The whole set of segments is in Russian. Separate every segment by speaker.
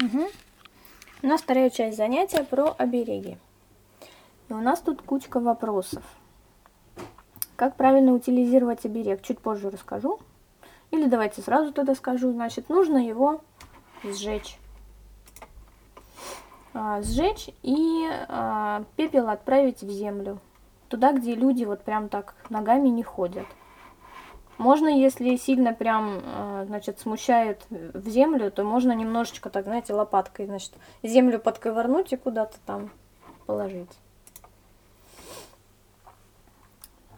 Speaker 1: Угу. У нас вторая часть занятия про обереги. И у нас тут кучка вопросов. Как правильно утилизировать оберег, чуть позже расскажу. Или давайте сразу тогда скажу. Значит, нужно его сжечь. А, сжечь и а, пепел отправить в землю. Туда, где люди вот прям так ногами не ходят. Можно, если сильно прям, а, значит, смущает в землю, то можно немножечко так, знаете, лопаткой, значит, землю подковырнуть и куда-то там положить.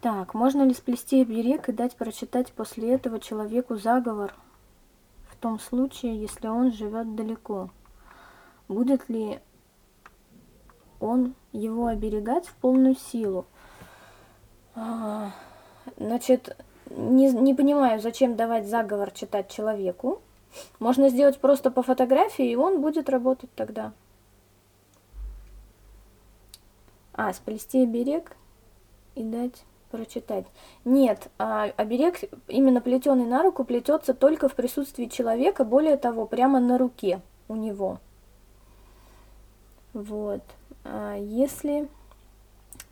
Speaker 1: Так, можно ли сплести оберег и дать прочитать после этого человеку заговор в том случае, если он живет далеко? Будет ли он его оберегать в полную силу? А, значит, не, не понимаю, зачем давать заговор читать человеку. Можно сделать просто по фотографии, и он будет работать тогда. А, сплести оберег и дать прочитать. Нет, а, оберег именно плетеный на руку плетется только в присутствии человека, более того, прямо на руке у него. Вот. А если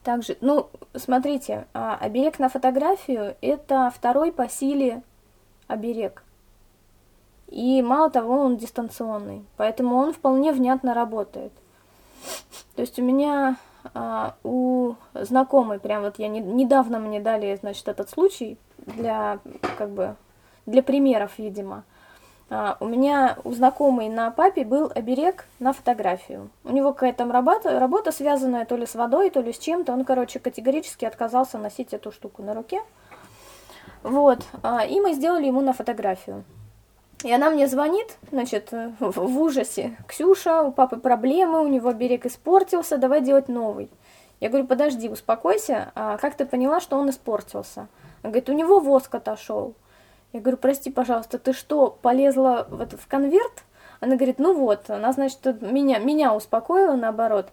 Speaker 1: также, ну, смотрите, а, оберег на фотографию – это второй по силе оберег. И мало того, он дистанционный, поэтому он вполне внятно работает. То есть у меня а, у знакомой, прям вот я не, недавно мне дали, значит, этот случай для, как бы, для примеров, видимо. А, у меня у знакомой на папе был оберег на фотографию. У него какая-то работа, работа связанная то ли с водой, то ли с чем-то. Он, короче, категорически отказался носить эту штуку на руке. Вот, а, и мы сделали ему на фотографию. И она мне звонит, значит, в ужасе. Ксюша, у папы проблемы, у него берег испортился, давай делать новый. Я говорю, подожди, успокойся, а как ты поняла, что он испортился? Она говорит, у него воск отошел. Я говорю, прости, пожалуйста, ты что, полезла в, это, в конверт? Она говорит, ну вот, она, значит, меня, меня успокоила, наоборот.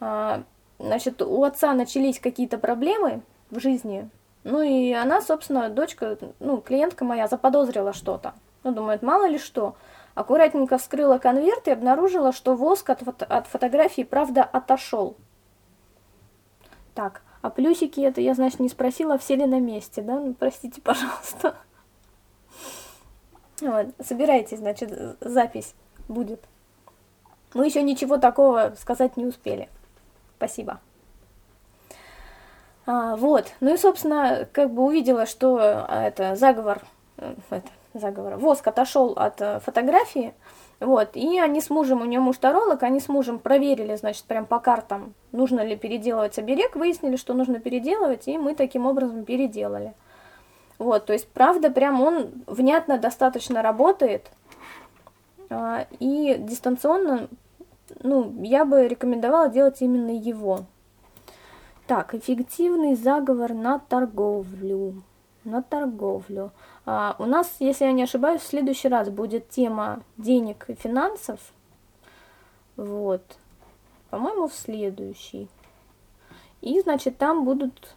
Speaker 1: А, значит, у отца начались какие-то проблемы в жизни, ну и она, собственно, дочка, ну, клиентка моя заподозрила что-то. Ну, думает, мало ли что. Аккуратненько вскрыла конверт и обнаружила, что воск от, фото от фотографии, правда, отошел. Так, а плюсики это я, значит, не спросила, все ли на месте, да? Ну, простите, пожалуйста. Вот, собирайте, значит, запись будет. Мы еще ничего такого сказать не успели. Спасибо. А, вот, ну и, собственно, как бы увидела, что а, это заговор, э, это, заговор, воск отошел от э, фотографии, вот, и они с мужем, у нее муж таролог, они с мужем проверили, значит, прям по картам, нужно ли переделывать оберег, выяснили, что нужно переделывать, и мы таким образом переделали. Вот, то есть, правда, прям он внятно достаточно работает. А, и дистанционно, ну, я бы рекомендовала делать именно его. Так, эффективный заговор на торговлю. На торговлю. А, у нас, если я не ошибаюсь, в следующий раз будет тема денег и финансов. Вот. По-моему, в следующий. И, значит, там будут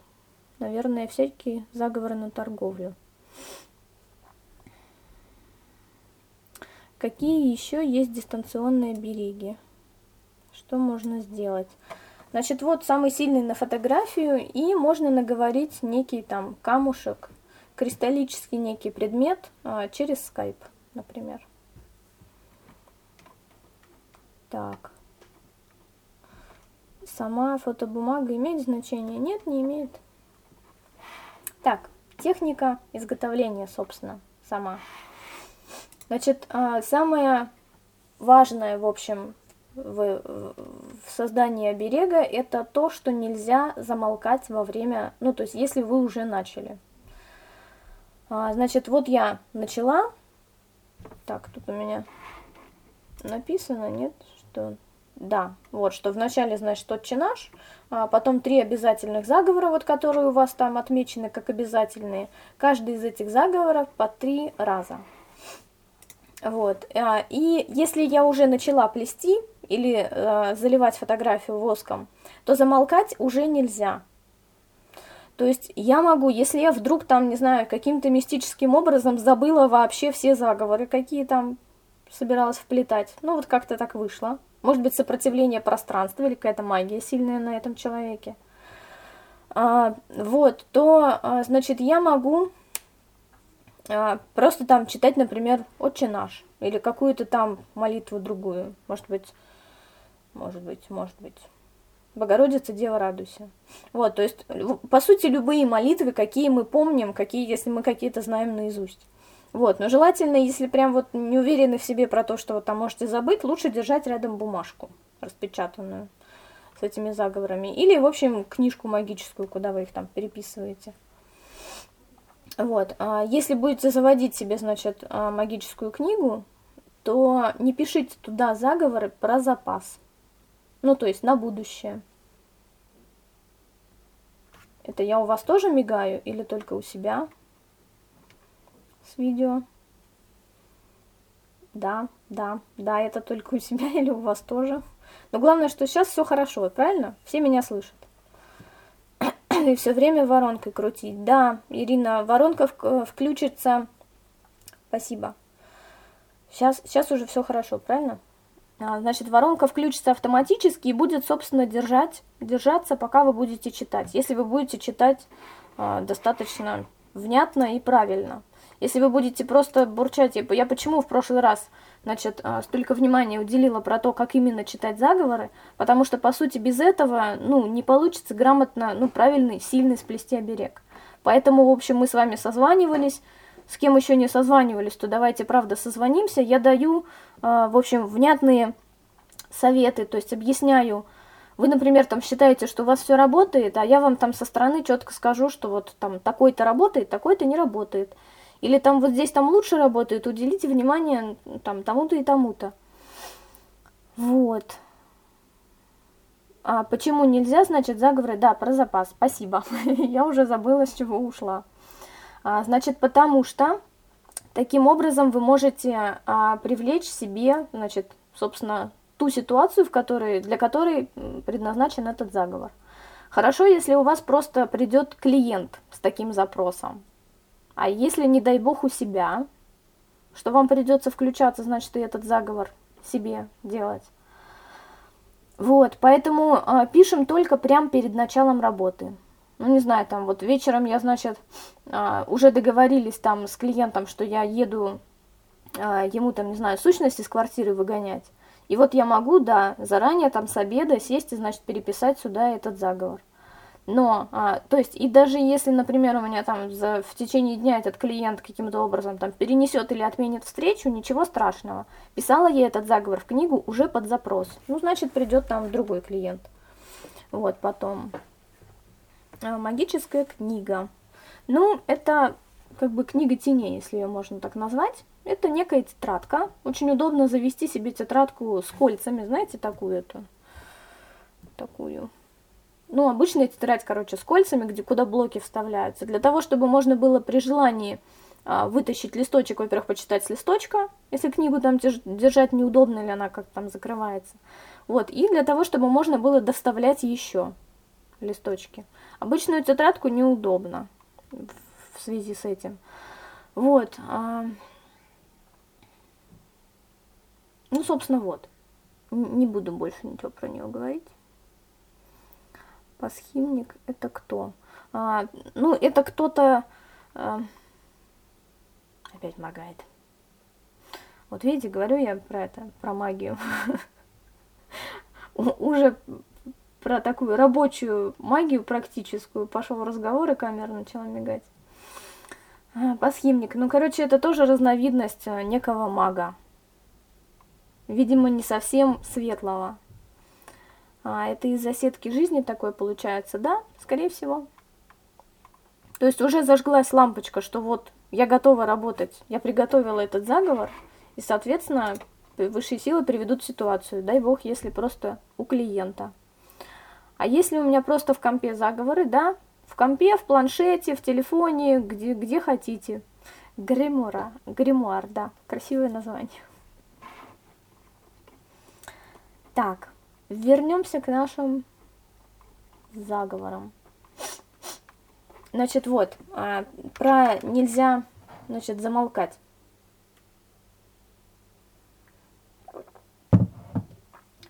Speaker 1: наверное, всякие заговоры на торговлю. Какие еще есть дистанционные береги? Что можно сделать? Значит, вот самый сильный на фотографию, и можно наговорить некий там камушек, кристаллический некий предмет а, через скайп, например. Так. Сама фотобумага имеет значение? Нет, не имеет. Так, техника изготовления, собственно, сама. Значит, а, самое важное, в общем, в, в создании оберега, это то, что нельзя замолкать во время, ну, то есть, если вы уже начали. А, значит, вот я начала. Так, тут у меня написано, нет, что да, вот, что вначале, значит, отче наш, а потом три обязательных заговора, вот, которые у вас там отмечены как обязательные. Каждый из этих заговоров по три раза. Вот, а, и если я уже начала плести или а, заливать фотографию воском, то замолкать уже нельзя. То есть я могу, если я вдруг там, не знаю, каким-то мистическим образом забыла вообще все заговоры, какие там собиралась вплетать. Ну, вот как-то так вышло. Может быть, сопротивление пространства или какая-то магия сильная на этом человеке. А, вот, то, а, значит, я могу а, просто там читать, например, «Отче наш» или какую-то там молитву другую. Может быть, может быть, может быть. Богородица, Дева, радуйся. Вот, то есть, по сути, любые молитвы, какие мы помним, какие, если мы какие-то знаем наизусть. Вот, но желательно, если прям вот не уверены в себе про то, что вот там можете забыть, лучше держать рядом бумажку распечатанную с этими заговорами. Или, в общем, книжку магическую, куда вы их там переписываете. Вот, а если будете заводить себе, значит, а, магическую книгу, то не пишите туда заговоры про запас. Ну, то есть на будущее. Это я у вас тоже мигаю или только у себя с видео? Да, да, да, это только у себя или у вас тоже. Но главное, что сейчас все хорошо, правильно? Все меня слышат. И все время воронкой крутить. Да, Ирина, воронка включится. Спасибо. Сейчас, сейчас уже все хорошо, правильно? А, значит, воронка включится автоматически и будет, собственно, держать, держаться, пока вы будете читать. Если вы будете читать э, достаточно внятно и правильно. Если вы будете просто бурчать, типа, я почему в прошлый раз, значит, э, столько внимания уделила про то, как именно читать заговоры, потому что, по сути, без этого, ну, не получится грамотно, ну, правильный, сильный сплести оберег. Поэтому, в общем, мы с вами созванивались, с кем еще не созванивались, то давайте, правда, созвонимся. Я даю, э, в общем, внятные советы, то есть объясняю. Вы, например, там считаете, что у вас все работает, а я вам там со стороны четко скажу, что вот там такой-то работает, такой-то не работает. Или там вот здесь там лучше работает, уделите внимание там тому-то и тому-то. Вот. А почему нельзя, значит, заговоры? Да, про запас, спасибо. я уже забыла, с чего ушла. А, значит, потому что таким образом вы можете а, привлечь себе, значит, собственно, ту ситуацию, в которой, для которой предназначен этот заговор. Хорошо, если у вас просто придет клиент с таким запросом. А если, не дай бог, у себя, что вам придется включаться, значит, и этот заговор себе делать. Вот, поэтому э, пишем только прямо перед началом работы ну, не знаю, там вот вечером я, значит, а, уже договорились там с клиентом, что я еду а, ему там, не знаю, сущности из квартиры выгонять. И вот я могу, да, заранее там с обеда сесть и, значит, переписать сюда этот заговор. Но, а, то есть, и даже если, например, у меня там за, в течение дня этот клиент каким-то образом там перенесет или отменит встречу, ничего страшного. Писала я этот заговор в книгу уже под запрос. Ну, значит, придет там другой клиент. Вот, потом. Э, магическая книга. Ну, это как бы книга теней, если ее можно так назвать. Это некая тетрадка. Очень удобно завести себе тетрадку с кольцами, знаете, такую эту. Такую. Ну, обычная тетрадь, короче, с кольцами, где куда блоки вставляются. Для того, чтобы можно было при желании а, вытащить листочек, во-первых, почитать с листочка, если книгу там держать неудобно или она как там закрывается. Вот, и для того, чтобы можно было доставлять еще листочки. Обычную тетрадку неудобно в связи с этим. Вот. А... Ну, собственно, вот. Не буду больше ничего про нее говорить. Пасхимник это кто? А, ну, это кто-то... А... Опять моргает. Вот видите, говорю я про это, про магию. Уже про такую рабочую магию практическую пошел разговор, и камера начала мигать. А, Посхимник. Ну, короче, это тоже разновидность а, некого мага. Видимо, не совсем светлого. А, это из-за сетки жизни такое получается, да? Скорее всего. То есть уже зажглась лампочка, что вот я готова работать, я приготовила этот заговор, и, соответственно, высшие силы приведут ситуацию, дай бог, если просто у клиента. А если у меня просто в компе заговоры, да, в компе, в планшете, в телефоне, где, где хотите. Гримуара, гримуар, да, красивое название. Так, вернемся к нашим заговорам. Значит, вот, а, про нельзя, значит, замолкать.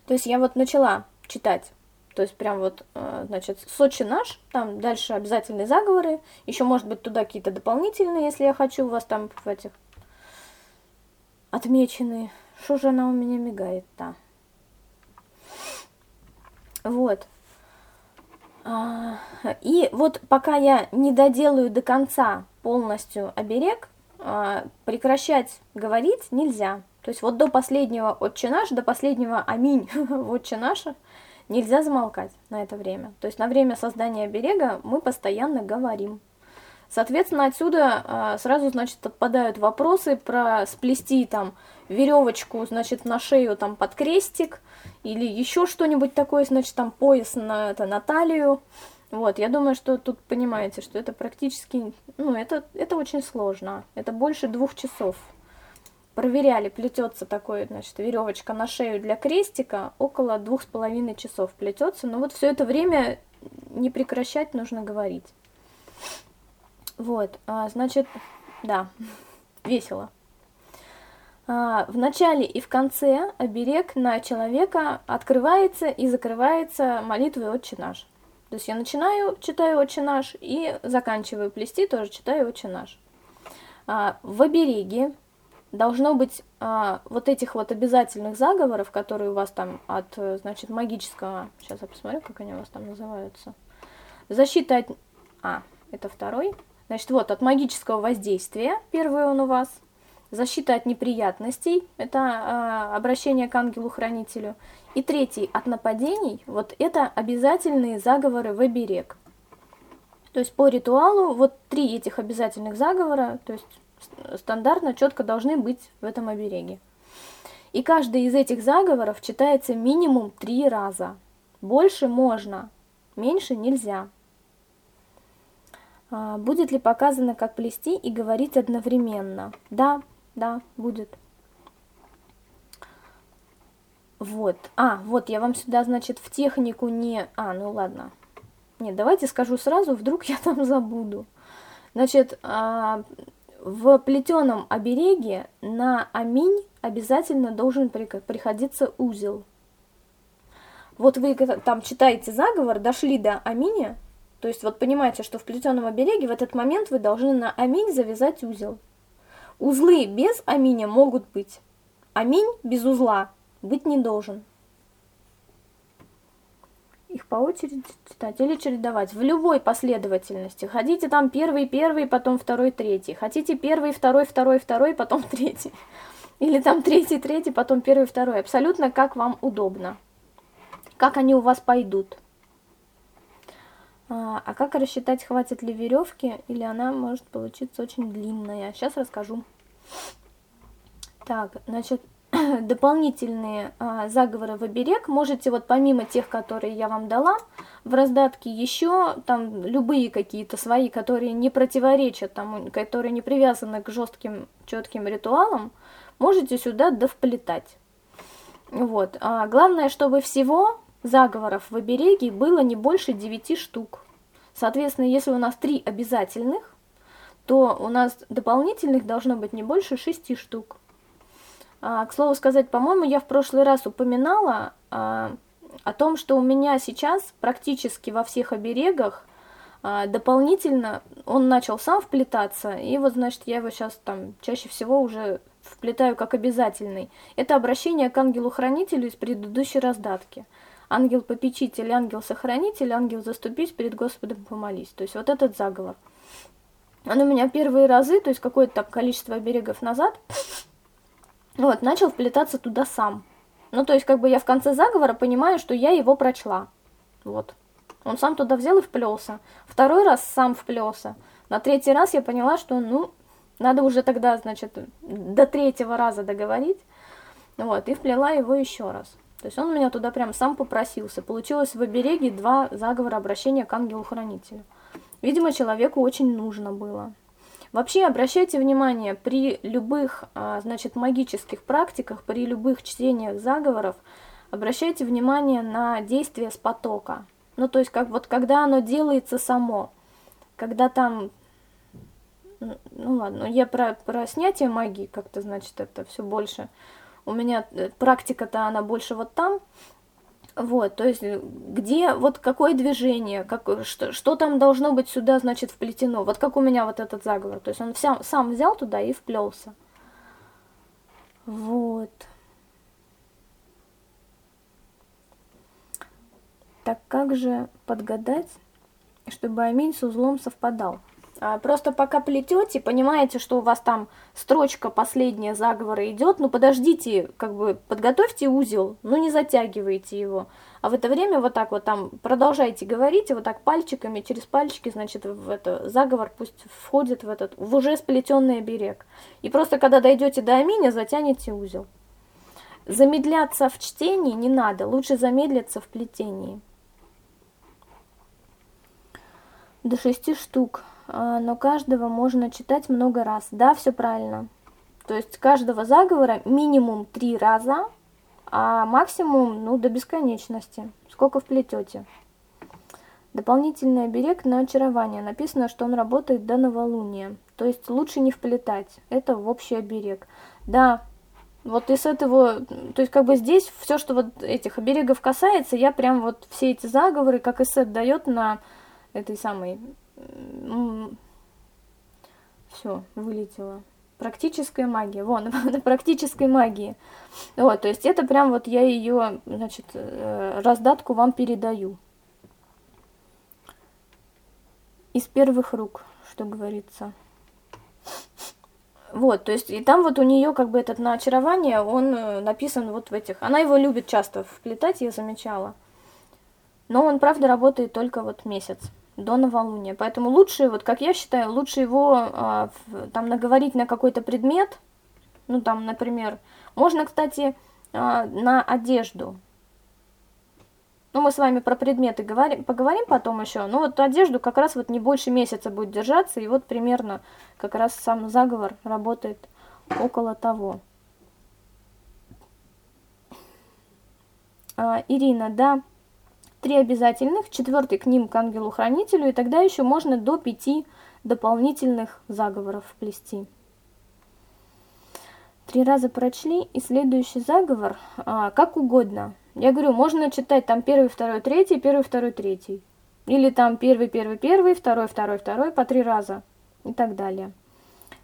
Speaker 1: То есть я вот начала читать то есть прям вот, э, значит, Сочи наш, там дальше обязательные заговоры, еще может быть туда какие-то дополнительные, если я хочу, у вас там в этих отмеченные. Что же она у меня мигает-то? Вот. А, и вот пока я не доделаю до конца полностью оберег, а, прекращать говорить нельзя. То есть вот до последнего «Отче наш», до последнего «Аминь» в «Отче наше» нельзя замолкать на это время. То есть на время создания оберега мы постоянно говорим. Соответственно, отсюда а, сразу, значит, отпадают вопросы про сплести там веревочку, значит, на шею там под крестик или еще что-нибудь такое, значит, там пояс на, это, на талию. Вот, я думаю, что тут понимаете, что это практически, ну, это, это очень сложно. Это больше двух часов проверяли, плетется такой, значит, веревочка на шею для крестика, около двух с половиной часов плетется. Но вот все это время не прекращать нужно говорить. Вот, а, значит, да, весело. А, в начале и в конце оберег на человека открывается и закрывается молитвой «Отче наш». То есть я начинаю, читаю «Отче наш» и заканчиваю плести, тоже читаю «Отче наш». А, в обереге должно быть а, вот этих вот обязательных заговоров, которые у вас там от, значит, магического, сейчас я посмотрю, как они у вас там называются, защита от, а, это второй, значит, вот, от магического воздействия, первый он у вас, защита от неприятностей, это а, обращение к ангелу-хранителю, и третий, от нападений, вот это обязательные заговоры в оберег. То есть по ритуалу вот три этих обязательных заговора, то есть стандартно четко должны быть в этом обереге. И каждый из этих заговоров читается минимум три раза. Больше можно, меньше нельзя. А, будет ли показано, как плести и говорить одновременно? Да, да, будет. Вот. А, вот, я вам сюда, значит, в технику не... А, ну ладно. Нет, давайте скажу сразу, вдруг я там забуду. Значит, а, в плетеном обереге на аминь обязательно должен приходиться узел. Вот вы там читаете заговор, дошли до аминя, то есть вот понимаете, что в плетеном обереге в этот момент вы должны на аминь завязать узел. Узлы без аминя могут быть. Аминь без узла быть не должен их по очереди читать или чередовать в любой последовательности. Хотите там первый, первый, потом второй, третий. Хотите первый, второй, второй, второй, потом третий. Или там третий, третий, потом первый, второй. Абсолютно как вам удобно. Как они у вас пойдут. А, а как рассчитать, хватит ли веревки, или она может получиться очень длинная. Сейчас расскажу. Так, значит, дополнительные а, заговоры в оберег можете вот помимо тех, которые я вам дала в раздатке, еще там любые какие-то свои, которые не противоречат тому, которые не привязаны к жестким четким ритуалам, можете сюда довплетать. Вот. А главное, чтобы всего заговоров в обереге было не больше 9 штук. Соответственно, если у нас 3 обязательных, то у нас дополнительных должно быть не больше 6 штук. А, к слову сказать, по-моему, я в прошлый раз упоминала а, о том, что у меня сейчас практически во всех оберегах а, дополнительно он начал сам вплетаться, и вот, значит, я его сейчас там чаще всего уже вплетаю как обязательный. Это обращение к ангелу-хранителю из предыдущей раздатки. Ангел-попечитель, ангел-сохранитель, ангел заступись, перед Господом помолись. То есть вот этот заговор. Он у меня первые разы, то есть какое-то там количество оберегов назад, вот, начал вплетаться туда сам. Ну, то есть, как бы я в конце заговора понимаю, что я его прочла. Вот. Он сам туда взял и вплелся. Второй раз сам вплелся. На третий раз я поняла, что, ну, надо уже тогда, значит, до третьего раза договорить. Вот, и вплела его еще раз. То есть он меня туда прям сам попросился. Получилось в обереге два заговора обращения к ангелу-хранителю. Видимо, человеку очень нужно было. Вообще обращайте внимание, при любых, а, значит, магических практиках, при любых чтениях заговоров, обращайте внимание на действие с потока. Ну, то есть, как вот когда оно делается само, когда там, ну ладно, я про, про снятие магии как-то, значит, это все больше у меня э, практика-то она больше вот там, вот, то есть где, вот какое движение, как, что, что там должно быть сюда, значит, вплетено, вот как у меня вот этот заговор, то есть он вся, сам взял туда и вплелся. Вот. Так как же подгадать, чтобы аминь с узлом совпадал? А, просто пока плетете, понимаете, что у вас там строчка последняя заговора идет, ну подождите, как бы подготовьте узел, ну не затягивайте его. А в это время вот так вот там продолжайте говорить, вот так пальчиками, через пальчики, значит, в это заговор пусть входит в этот, в уже сплетенный берег. И просто когда дойдете до аминя, затянете узел. Замедляться в чтении не надо, лучше замедлиться в плетении. До шести штук, но каждого можно читать много раз. Да, все правильно. То есть каждого заговора минимум три раза, а максимум, ну, до бесконечности. Сколько вплетете. Дополнительный оберег на очарование. Написано, что он работает до новолуния. То есть лучше не вплетать. Это в общий оберег. Да, вот из этого, то есть как бы здесь все, что вот этих оберегов касается, я прям вот все эти заговоры, как Эссет дает на этой самой... Все, вылетело. Практическая магия. Вон, на практической магии. Вот, то есть это прям вот я ее, значит, э, раздатку вам передаю. Из первых рук, что говорится. Вот, то есть, и там вот у нее как бы этот на очарование, он э, написан вот в этих. Она его любит часто вплетать, я замечала. Но он, правда, работает только вот месяц до новолуния. Поэтому лучше, вот как я считаю, лучше его в, там наговорить на какой-то предмет. Ну, там, например, можно, кстати, а, на одежду. Ну, мы с вами про предметы говорим, поговорим потом еще. Ну, вот одежду как раз вот не больше месяца будет держаться. И вот примерно как раз сам заговор работает около того. А, Ирина, да, три обязательных, четвертый к ним к ангелу-хранителю, и тогда еще можно до пяти дополнительных заговоров вплести. Три раза прочли, и следующий заговор а, как угодно. Я говорю, можно читать там первый, второй, третий, первый, второй, третий. Или там первый, первый, первый, второй, второй, второй, по три раза и так далее.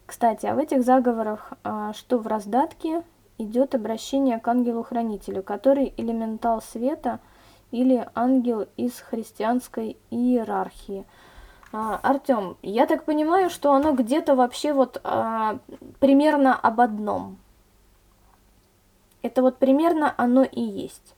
Speaker 1: Кстати, а в этих заговорах, а, что в раздатке, идет обращение к ангелу-хранителю, который элементал света – или ангел из христианской иерархии. А, Артем, я так понимаю, что оно где-то вообще вот а, примерно об одном. Это вот примерно оно и есть.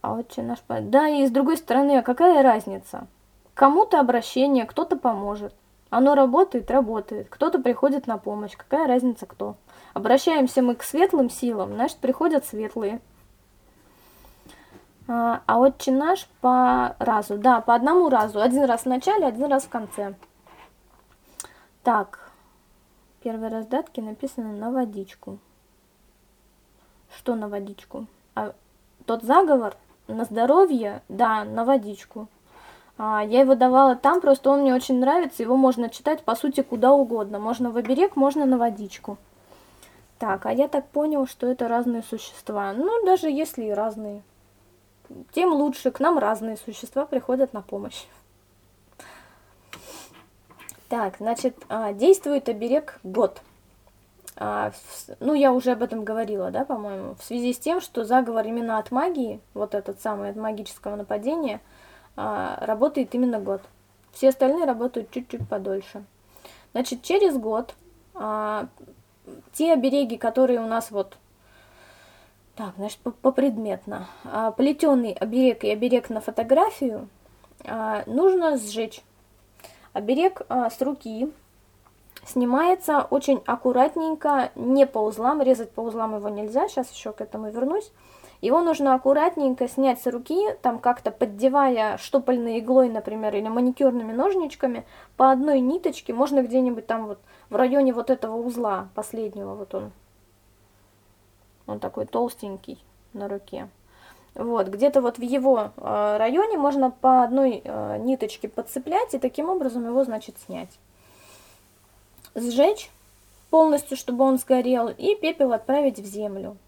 Speaker 1: А вот наш... Да, и с другой стороны, а какая разница? Кому-то обращение, кто-то поможет. Оно работает, работает. Кто-то приходит на помощь. Какая разница кто? Обращаемся мы к светлым силам, значит, приходят светлые. А, а отче наш по разу, да, по одному разу. Один раз в начале, один раз в конце. Так, первые раздатки написано на водичку. Что на водичку? А тот заговор на здоровье, да, на водичку. А, я его давала там, просто он мне очень нравится, его можно читать, по сути, куда угодно. Можно в оберег, можно на водичку. Так, а я так понял, что это разные существа. Ну, даже если и разные, тем лучше. К нам разные существа приходят на помощь. Так, значит, а, действует оберег год. А, ну, я уже об этом говорила, да, по-моему, в связи с тем, что заговор именно от магии, вот этот самый от магического нападения, а, работает именно год. Все остальные работают чуть-чуть подольше. Значит, через год те обереги, которые у нас вот, так, значит, попредметно, а, плетеный оберег и оберег на фотографию а, нужно сжечь. Оберег а, с руки снимается очень аккуратненько, не по узлам, резать по узлам его нельзя, сейчас еще к этому вернусь. Его нужно аккуратненько снять с руки, там как-то поддевая штопольной иглой, например, или маникюрными ножничками, по одной ниточке, можно где-нибудь там вот в районе вот этого узла, последнего, вот он. Он такой толстенький на руке. Вот, где-то вот в его э, районе можно по одной э, ниточке подцеплять и таким образом его, значит, снять. Сжечь полностью, чтобы он сгорел, и пепел отправить в землю.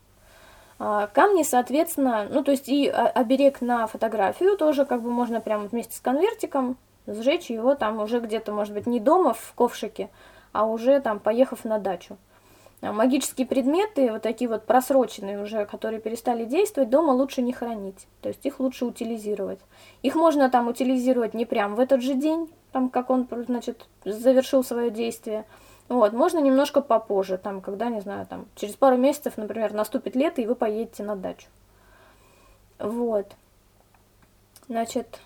Speaker 1: А, камни, соответственно, ну то есть и оберег на фотографию тоже как бы можно прямо вместе с конвертиком сжечь его там уже где-то, может быть, не дома в ковшике, а уже там поехав на дачу. А магические предметы, вот такие вот просроченные уже, которые перестали действовать, дома лучше не хранить. То есть их лучше утилизировать. Их можно там утилизировать не прям в этот же день, там как он, значит, завершил свое действие. Вот, можно немножко попозже, там, когда, не знаю, там, через пару месяцев, например, наступит лето, и вы поедете на дачу. Вот. Значит,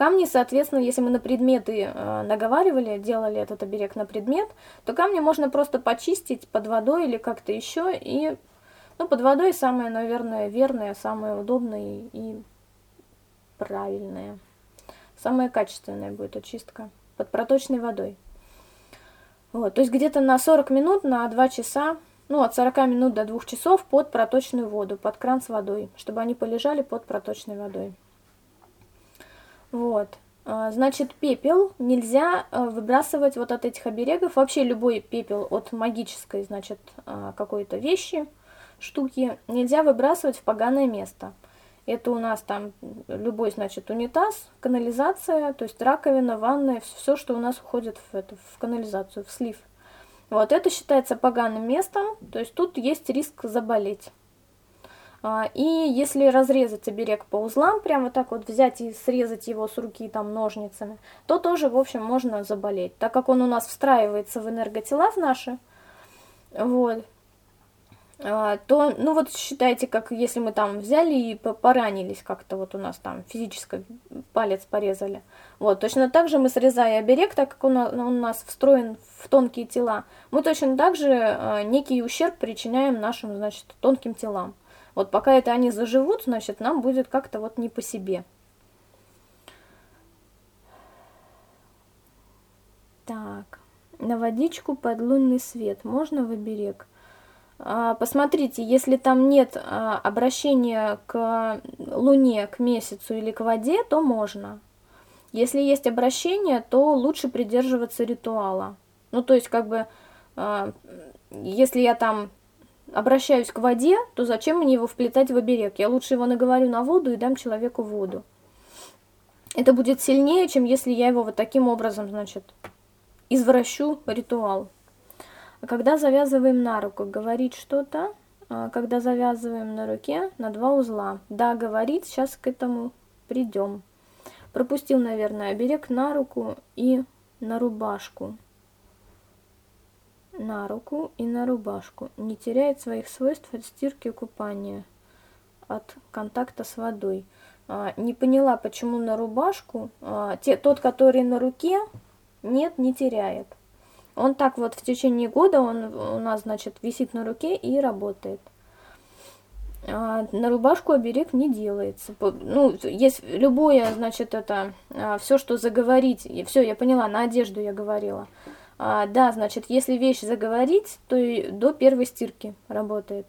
Speaker 1: Камни, соответственно, если мы на предметы э, наговаривали, делали этот оберег на предмет, то камни можно просто почистить под водой или как-то еще. И, ну, под водой самое, наверное, верное, самое удобное и правильное. Самая качественная будет очистка под проточной водой. Вот, то есть где-то на 40 минут, на 2 часа, ну, от 40 минут до 2 часов под проточную воду, под кран с водой, чтобы они полежали под проточной водой. Вот. А, значит, пепел нельзя а, выбрасывать вот от этих оберегов. Вообще любой пепел от магической, значит, а, какой-то вещи, штуки, нельзя выбрасывать в поганое место. Это у нас там любой, значит, унитаз, канализация, то есть раковина, ванная, все, что у нас уходит в, это, в канализацию, в слив. Вот это считается поганым местом, то есть тут есть риск заболеть. А, и если разрезать оберег по узлам, прямо вот так вот взять и срезать его с руки там ножницами, то тоже, в общем, можно заболеть. Так как он у нас встраивается в энерготела в наши, вот, то, ну вот считайте, как если мы там взяли и поранились как-то, вот у нас там физически палец порезали. Вот, точно так же мы, срезая оберег, так как он, он у нас встроен в тонкие тела, мы точно так же а, некий ущерб причиняем нашим, значит, тонким телам. Вот пока это они заживут, значит, нам будет как-то вот не по себе. Так, на водичку под лунный свет можно в оберег? А, посмотрите, если там нет а, обращения к луне, к месяцу или к воде, то можно. Если есть обращение, то лучше придерживаться ритуала. Ну, то есть, как бы, а, если я там обращаюсь к воде, то зачем мне его вплетать в оберег? Я лучше его наговорю на воду и дам человеку воду. Это будет сильнее, чем если я его вот таким образом, значит, извращу ритуал. Когда завязываем на руку, говорить что-то, а когда завязываем на руке на два узла. Да, говорить, сейчас к этому придем. Пропустил, наверное, оберег на руку и на рубашку на руку и на рубашку, не теряет своих свойств от стирки и купания, от контакта с водой. А, не поняла, почему на рубашку, а, те, тот, который на руке, нет, не теряет. Он так вот в течение года, он у нас, значит, висит на руке и работает. А, на рубашку оберег не делается. Ну, есть любое, значит, это, а, все, что заговорить, все, я поняла, на одежду я говорила. А, да, значит, если вещь заговорить, то и до первой стирки работает.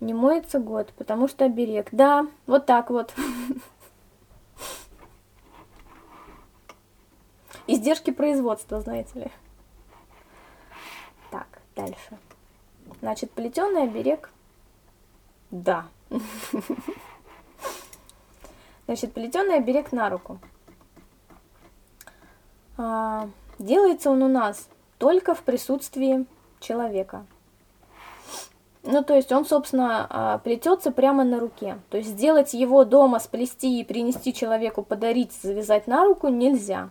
Speaker 1: Не моется год, потому что оберег. Да, вот так вот. Издержки производства, знаете ли. Так, дальше. Значит, плетеный оберег. Да. Значит, плетеный оберег на руку. А, делается он у нас только в присутствии человека. Ну, то есть он, собственно, а, плетется прямо на руке. То есть сделать его дома, сплести и принести человеку, подарить, завязать на руку нельзя.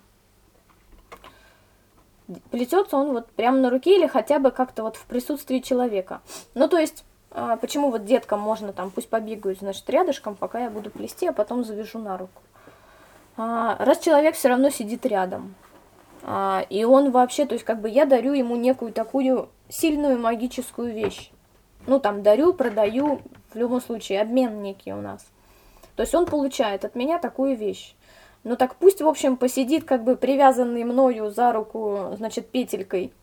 Speaker 1: Плетется он вот прямо на руке или хотя бы как-то вот в присутствии человека. Ну, то есть, а, почему вот деткам можно там, пусть побегают, значит, рядышком, пока я буду плести, а потом завяжу на руку. Раз человек все равно сидит рядом, а, и он вообще, то есть как бы я дарю ему некую такую сильную магическую вещь. Ну там дарю, продаю, в любом случае обмен некий у нас. То есть он получает от меня такую вещь. Ну так пусть, в общем, посидит как бы привязанный мною за руку, значит, петелькой.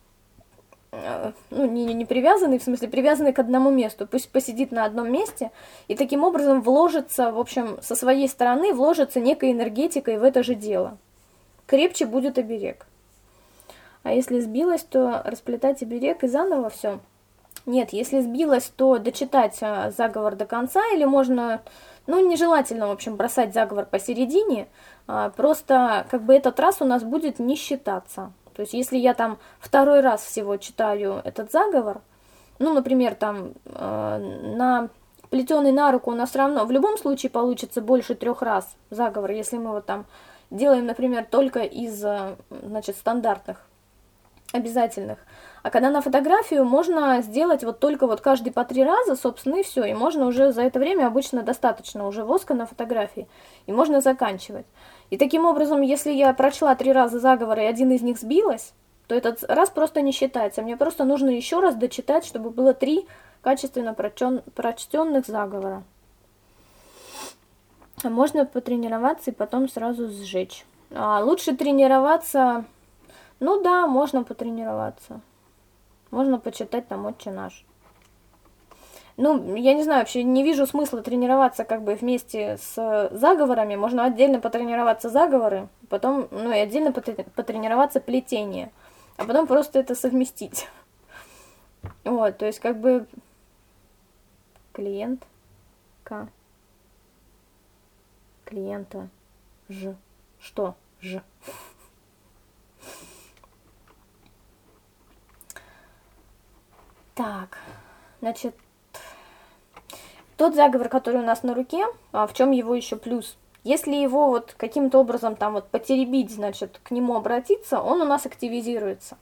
Speaker 1: Э, ну, не, не привязанный, в смысле, привязанный к одному месту. Пусть посидит на одном месте и таким образом вложится, в общем, со своей стороны вложится некой энергетикой в это же дело крепче будет оберег. А если сбилась, то расплетать оберег и заново все. Нет, если сбилась, то дочитать а, заговор до конца, или можно, ну, нежелательно, в общем, бросать заговор посередине, просто как бы этот раз у нас будет не считаться. То есть если я там второй раз всего читаю этот заговор, ну, например, там э, на плетеный на руку у нас равно в любом случае получится больше трех раз заговор, если мы вот там делаем, например, только из, э, значит, стандартных обязательных. А когда на фотографию можно сделать вот только вот каждый по три раза, собственно, и все. И можно уже за это время обычно достаточно уже воска на фотографии. И можно заканчивать. И таким образом, если я прочла три раза заговор и один из них сбилась, то этот раз просто не считается. Мне просто нужно еще раз дочитать, чтобы было три качественно прочтенных заговора. Можно потренироваться и потом сразу сжечь. А лучше тренироваться, ну да, можно потренироваться. Можно почитать там «Отче наш». Ну, я не знаю, вообще не вижу смысла тренироваться как бы вместе с заговорами. Можно отдельно потренироваться заговоры, потом, ну и отдельно потренироваться плетение, а потом просто это совместить. Вот, то есть как бы клиент К. Клиента Ж. Что? Ж. Так, значит, тот заговор, который у нас на руке, а в чем его еще плюс? Если его вот каким-то образом там вот потеребить, значит, к нему обратиться, он у нас активизируется.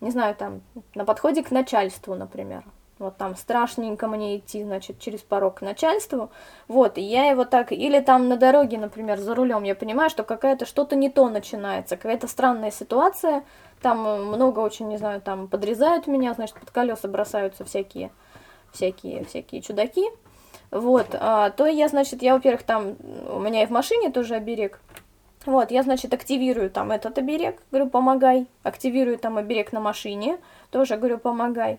Speaker 1: Не знаю, там, на подходе к начальству, например. Вот там страшненько мне идти, значит, через порог к начальству. Вот, и я его так, или там на дороге, например, за рулем, я понимаю, что какая-то что-то не то начинается, какая-то странная ситуация, там много очень, не знаю, там подрезают меня, значит, под колеса бросаются всякие, всякие, всякие чудаки. Вот, а, то я, значит, я, во-первых, там, у меня и в машине тоже оберег. Вот, я, значит, активирую там этот оберег, говорю, помогай. Активирую там оберег на машине, тоже говорю, помогай.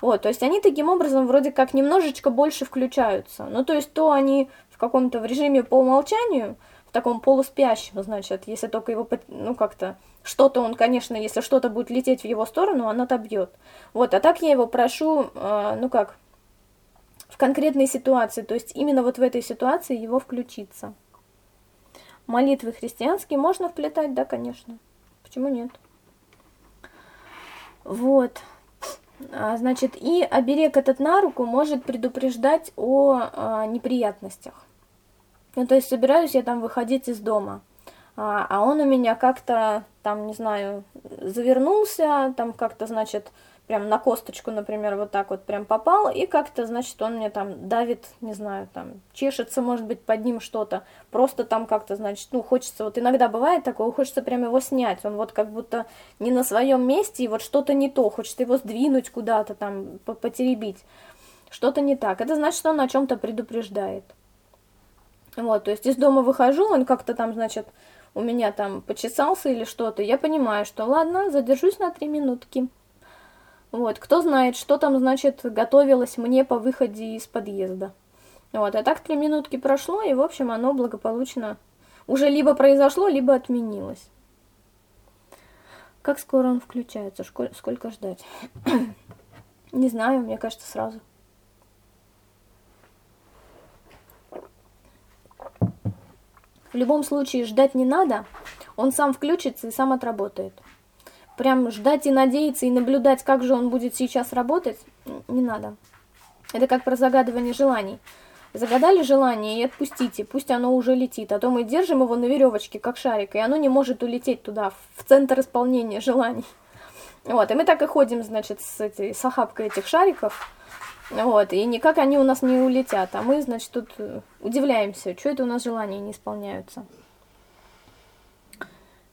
Speaker 1: Вот, то есть они таким образом вроде как немножечко больше включаются. Ну, то есть то они в каком-то в режиме по умолчанию, в таком полуспящем, значит, если только его, ну, как-то, что-то он, конечно, если что-то будет лететь в его сторону, он отобьет. Вот, а так я его прошу, э, ну, как, в конкретной ситуации, то есть именно вот в этой ситуации его включиться. Молитвы христианские можно вплетать, да, конечно. Почему нет? Вот. А, значит, и оберег этот на руку может предупреждать о а, неприятностях. Ну, то есть собираюсь я там выходить из дома, а, а он у меня как-то, там, не знаю, завернулся, там как-то, значит, прям на косточку, например, вот так вот прям попал, и как-то, значит, он мне там давит, не знаю, там, чешется, может быть, под ним что-то, просто там как-то, значит, ну, хочется, вот иногда бывает такое, хочется прям его снять, он вот как будто не на своем месте, и вот что-то не то, хочется его сдвинуть куда-то там, потеребить, что-то не так, это значит, что он о чем-то предупреждает. Вот, то есть из дома выхожу, он как-то там, значит, у меня там почесался или что-то, я понимаю, что ладно, задержусь на три минутки. Вот, кто знает, что там, значит, готовилось мне по выходе из подъезда. Вот, а так три минутки прошло, и, в общем, оно благополучно уже либо произошло, либо отменилось. Как скоро он включается? Сколько ждать? Не знаю, мне кажется, сразу. В любом случае ждать не надо, он сам включится и сам отработает прям ждать и надеяться и наблюдать, как же он будет сейчас работать, не надо. Это как про загадывание желаний. Загадали желание и отпустите, пусть оно уже летит, а то мы держим его на веревочке, как шарик, и оно не может улететь туда, в центр исполнения желаний. Вот, и мы так и ходим, значит, с, этой, с охапкой этих шариков, вот, и никак они у нас не улетят, а мы, значит, тут э, удивляемся, что это у нас желания не исполняются.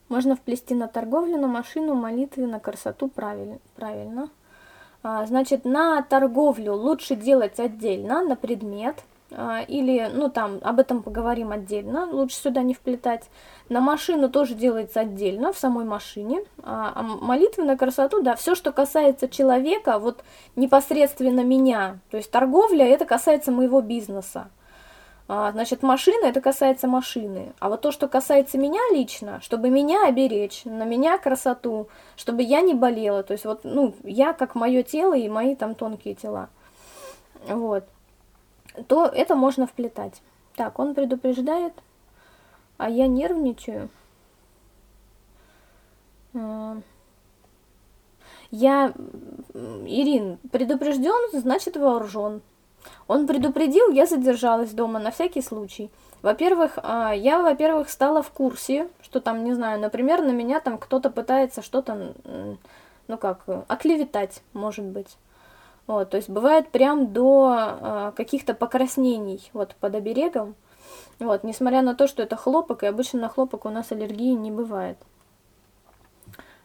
Speaker 1: Можно вплести на торговлю, на машину, молитвы, на красоту правильно. правильно. А, значит, на торговлю лучше делать отдельно, на предмет. А, или, ну там, об этом поговорим отдельно, лучше сюда не вплетать. На машину тоже делается отдельно, в самой машине. А, а молитвы на красоту, да, все, что касается человека, вот непосредственно меня. То есть торговля, это касается моего бизнеса. А, значит, машина, это касается машины. А вот то, что касается меня лично, чтобы меня оберечь, на меня красоту, чтобы я не болела, то есть вот, ну, я как мое тело и мои там тонкие тела, вот, то это можно вплетать. Так, он предупреждает, а я нервничаю. А, я, Ирин, предупрежден, значит вооружен. Он предупредил, я задержалась дома на всякий случай. Во-первых, а, я, во-первых, стала в курсе, что там, не знаю, например, на меня там кто-то пытается что-то, ну как, оклеветать, может быть. Вот, то есть бывает прям до а, каких-то покраснений вот под оберегом. Вот, несмотря на то, что это хлопок, и обычно на хлопок у нас аллергии не бывает.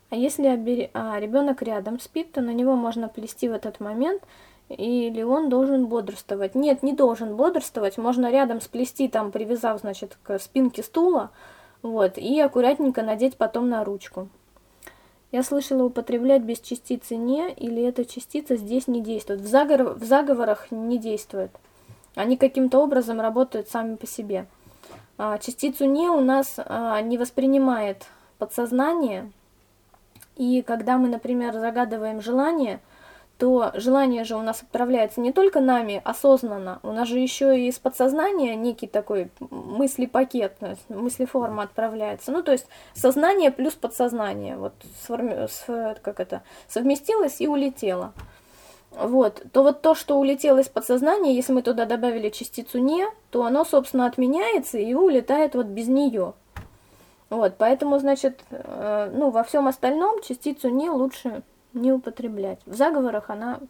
Speaker 1: А если обер... а, ребенок рядом спит, то на него можно плести в этот момент или он должен бодрствовать? Нет, не должен бодрствовать. Можно рядом сплести, там, привязав, значит, к спинке стула, вот, и аккуратненько надеть потом на ручку. Я слышала употреблять без частицы «не» или эта частица здесь не действует. В, заговор, в заговорах не действует. Они каким-то образом работают сами по себе. А, частицу «не» у нас а, не воспринимает подсознание, и когда мы, например, загадываем желание – то желание же у нас отправляется не только нами осознанно, у нас же еще и из подсознания некий такой мысли-пакет, мысли-форма отправляется. Ну, то есть сознание плюс подсознание, вот как это, совместилось и улетело. Вот, то вот то, что улетело из подсознания, если мы туда добавили частицу «не», то оно, собственно, отменяется и улетает вот без нее. Вот, поэтому, значит, э, ну, во всем остальном частицу «не» лучше не употреблять. В заговорах она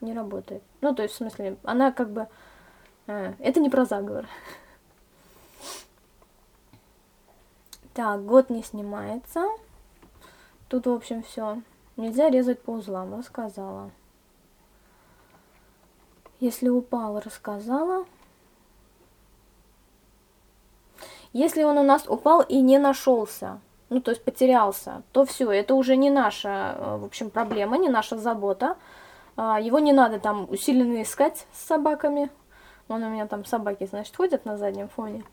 Speaker 1: не работает. Ну, то есть, в смысле, она как бы... Э, это не про заговор. Так, год не снимается. Тут, в общем, все. Нельзя резать по узлам, рассказала. Если упал, рассказала. Если он у нас упал и не нашелся, ну, то есть потерялся, то все, это уже не наша, э, в общем, проблема, не наша забота. А, его не надо там усиленно искать с собаками. Вон у меня там собаки, значит, ходят на заднем фоне.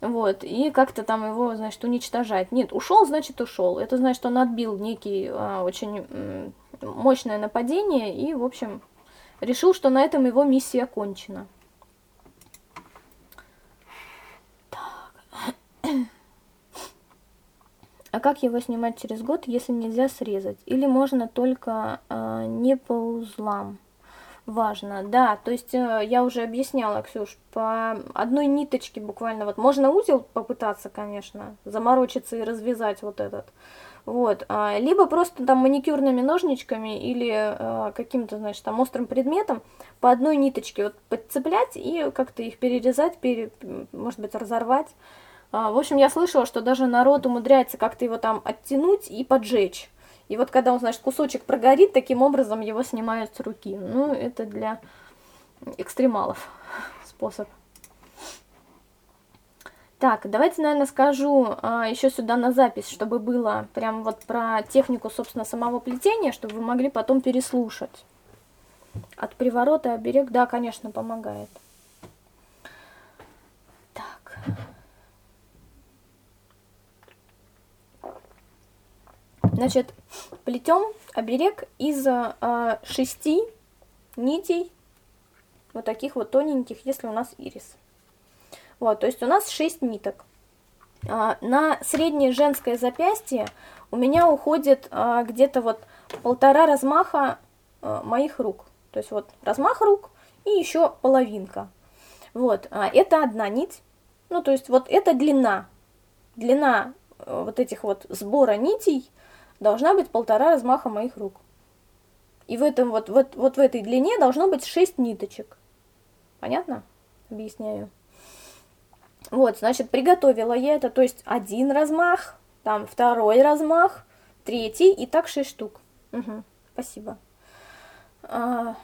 Speaker 1: Вот, и как-то там его, значит, уничтожать. Нет, ушел, значит, ушел. Это значит, он отбил некий а, очень мощное нападение и, в общем, решил, что на этом его миссия окончена. А как его снимать через год, если нельзя срезать? Или можно только э, не по узлам? Важно, да, то есть э, я уже объясняла, Ксюш, по одной ниточке буквально, вот можно узел попытаться, конечно, заморочиться и развязать вот этот, вот, а, либо просто там маникюрными ножничками или а, каким-то, значит, там острым предметом по одной ниточке вот подцеплять и как-то их перерезать, пере, может быть, разорвать, в общем, я слышала, что даже народ умудряется как-то его там оттянуть и поджечь. И вот когда он, значит, кусочек прогорит, таким образом его снимают с руки. Ну, это для экстремалов способ. Так, давайте, наверное, скажу а, еще сюда на запись, чтобы было прям вот про технику, собственно, самого плетения, чтобы вы могли потом переслушать. От приворота оберег, да, конечно, помогает. Так. Значит, плетем оберег из э, шести нитей, вот таких вот тоненьких, если у нас ирис. Вот, то есть у нас шесть ниток. А, на среднее женское запястье у меня уходит а, где-то вот полтора размаха моих рук. То есть вот размах рук и еще половинка. Вот, это одна нить. Ну, то есть вот это длина. Длина а, вот этих вот сбора нитей должна быть полтора размаха моих рук. И в этом вот, вот, вот в этой длине должно быть 6 ниточек. Понятно? Объясняю. Вот, значит, приготовила я это, то есть один размах, там второй размах, третий, и так 6 штук. Угу, спасибо. А,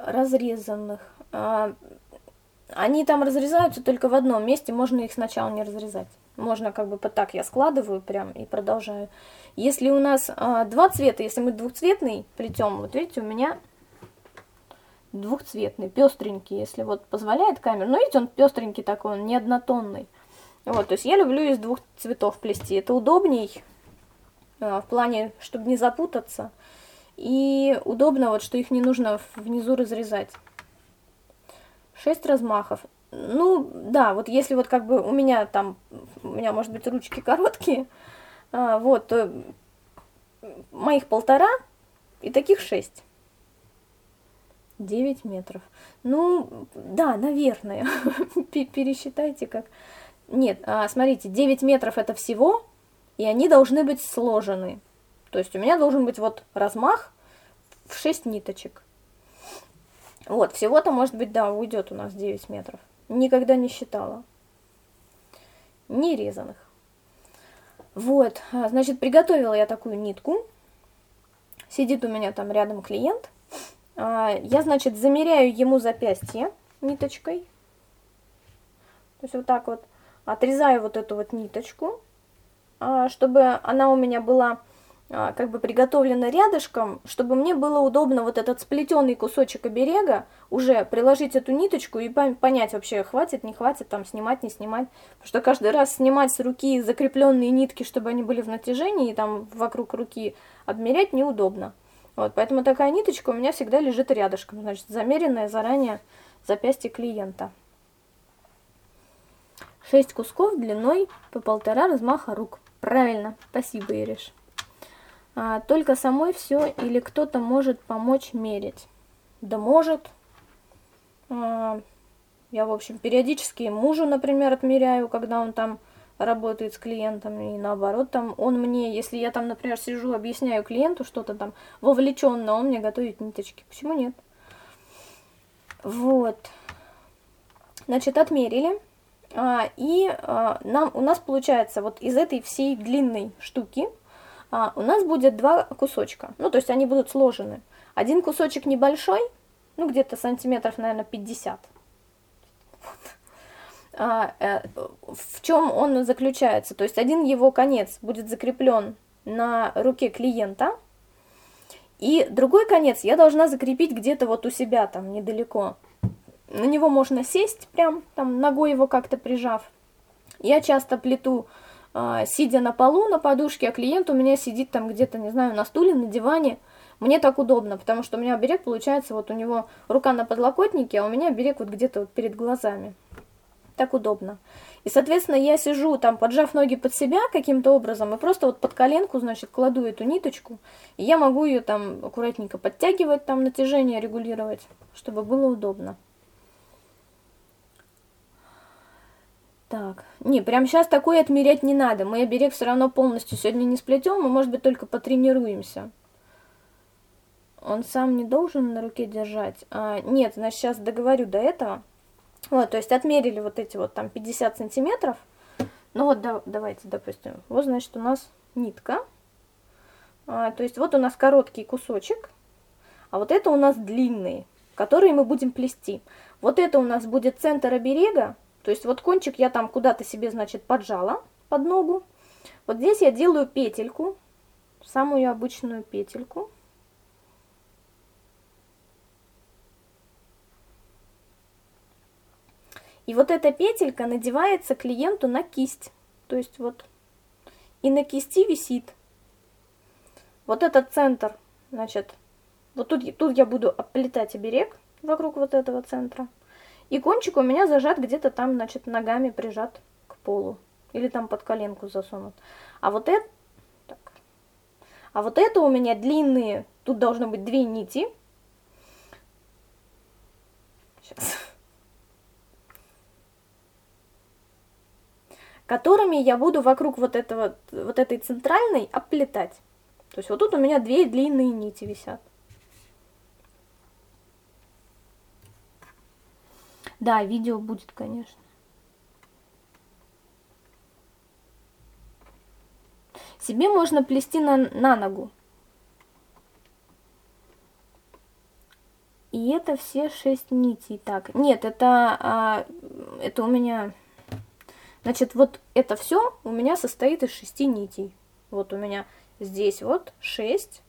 Speaker 1: разрезанных. А, они там разрезаются только в одном месте, можно их сначала не разрезать. Можно как бы вот так я складываю прям и продолжаю. Если у нас а, два цвета, если мы двухцветный плетем, вот видите, у меня двухцветный, пестренький, если вот позволяет камера. Но видите, он пестренький такой, он не однотонный. Вот, то есть я люблю из двух цветов плести. Это удобней э, в плане, чтобы не запутаться. И удобно, вот, что их не нужно внизу разрезать. 6 размахов. Ну, да, вот если вот как бы у меня там, у меня, может быть, ручки короткие, а, вот, то моих полтора и таких шесть. 9 метров. Ну, да, наверное. Пересчитайте как. Нет, а, смотрите, 9 метров это всего, и они должны быть сложены. То есть у меня должен быть вот размах в 6 ниточек. Вот, всего-то, может быть, да, уйдет у нас 9 метров. Никогда не считала. Не резаных. Вот, а, значит, приготовила я такую нитку. Сидит у меня там рядом клиент. А, я, значит, замеряю ему запястье ниточкой. То есть вот так вот отрезаю вот эту вот ниточку, а, чтобы она у меня была как бы приготовлена рядышком, чтобы мне было удобно вот этот сплетенный кусочек оберега уже приложить эту ниточку и понять вообще, хватит, не хватит, там снимать, не снимать. Потому что каждый раз снимать с руки закрепленные нитки, чтобы они были в натяжении, и там вокруг руки обмерять неудобно. Вот, поэтому такая ниточка у меня всегда лежит рядышком, значит, замеренная заранее запястье клиента. 6 кусков длиной по полтора размаха рук. Правильно, спасибо, Ириш. А, только самой все или кто-то может помочь мерить? Да может. А, я, в общем, периодически мужу, например, отмеряю, когда он там работает с клиентами, и наоборот, там он мне, если я там, например, сижу, объясняю клиенту что-то там вовлеченно, он мне готовит ниточки. Почему нет? Вот. Значит, отмерили. А, и а, нам, у нас получается вот из этой всей длинной штуки у нас будет два кусочка. Ну, то есть они будут сложены. Один кусочек небольшой, ну, где-то сантиметров, наверное, 50. Вот. А, э, в чем он заключается? То есть один его конец будет закреплен на руке клиента, и другой конец я должна закрепить где-то вот у себя там недалеко. На него можно сесть прям, там ногой его как-то прижав. Я часто плету а, сидя на полу, на подушке, а клиент у меня сидит там где-то, не знаю, на стуле, на диване. Мне так удобно, потому что у меня берег получается, вот у него рука на подлокотнике, а у меня берег вот где-то вот перед глазами. Так удобно. И, соответственно, я сижу там, поджав ноги под себя каким-то образом, и просто вот под коленку, значит, кладу эту ниточку, и я могу ее там аккуратненько подтягивать, там натяжение регулировать, чтобы было удобно. Так, не, прям сейчас такое отмерять не надо. Мы оберег все равно полностью сегодня не сплетем, мы, может быть, только потренируемся. Он сам не должен на руке держать. А, нет, значит, сейчас договорю до этого. Вот, то есть отмерили вот эти вот там 50 сантиметров. Ну вот, да, давайте, допустим, вот, значит, у нас нитка. А, то есть вот у нас короткий кусочек, а вот это у нас длинные, которые мы будем плести. Вот это у нас будет центр оберега, то есть вот кончик я там куда-то себе, значит, поджала под ногу. Вот здесь я делаю петельку, самую обычную петельку. И вот эта петелька надевается клиенту на кисть. То есть вот и на кисти висит. Вот этот центр, значит, вот тут, тут я буду оплетать оберег вокруг вот этого центра. И кончик у меня зажат где-то там, значит, ногами прижат к полу. Или там под коленку засунут. А вот это... Так. А вот это у меня длинные, тут должно быть две нити. Сейчас. Которыми я буду вокруг вот, этого, вот этой центральной оплетать. То есть вот тут у меня две длинные нити висят. Да, видео будет, конечно. Себе можно плести на, на ногу. И это все шесть нитей. Так, нет, это, а, это у меня... Значит, вот это все у меня состоит из шести нитей. Вот у меня здесь вот шесть,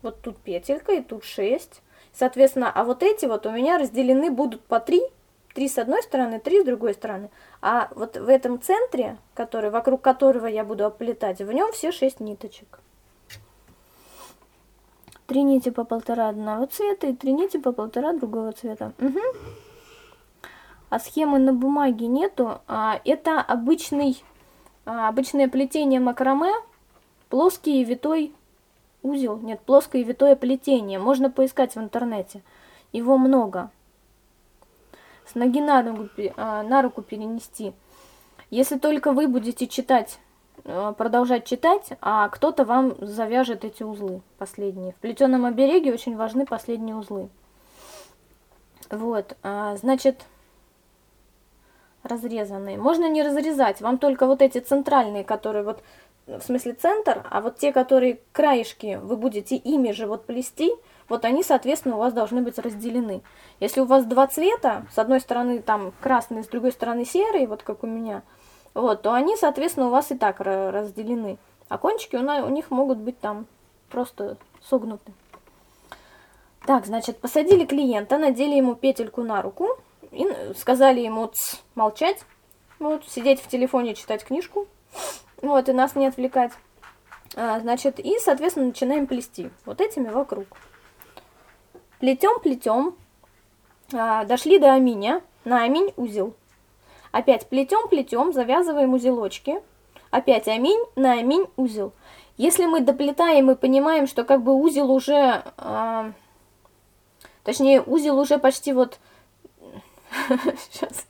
Speaker 1: вот тут петелька и тут шесть. Соответственно, а вот эти вот у меня разделены будут по три, три с одной стороны, три с другой стороны. А вот в этом центре, который, вокруг которого я буду оплетать, в нем все шесть ниточек. Три нити по полтора одного цвета и три нити по полтора другого цвета. Угу. А схемы на бумаге нету. А, это обычный, а, обычное плетение макраме, плоский и витой узел. Нет, плоское и витое плетение. Можно поискать в интернете. Его много. С ноги на, ногу, а, на руку перенести. Если только вы будете читать Э, продолжать читать, а кто-то вам завяжет эти узлы последние. В плетеном обереге очень важны последние узлы. Вот, а, значит, разрезанные. Можно не разрезать, вам только вот эти центральные, которые вот, в смысле центр, а вот те, которые краешки, вы будете ими же вот плести, вот они, соответственно, у вас должны быть разделены. Если у вас два цвета, с одной стороны там красный, с другой стороны серый, вот как у меня – вот, то они, соответственно, у вас и так разделены. А кончики у, у них могут быть там просто согнуты. Так, значит, посадили клиента, надели ему петельку на руку и сказали ему молчать, вот, сидеть в телефоне, читать книжку, вот, и нас не отвлекать. А, значит, и, соответственно, начинаем плести вот этими вокруг. Плетем, плетем, а, дошли до аминя, на аминь узел. Опять плетем, плетем, завязываем узелочки. Опять аминь, на аминь узел. Если мы доплетаем и понимаем, что как бы узел уже, э, точнее узел уже почти вот, сейчас,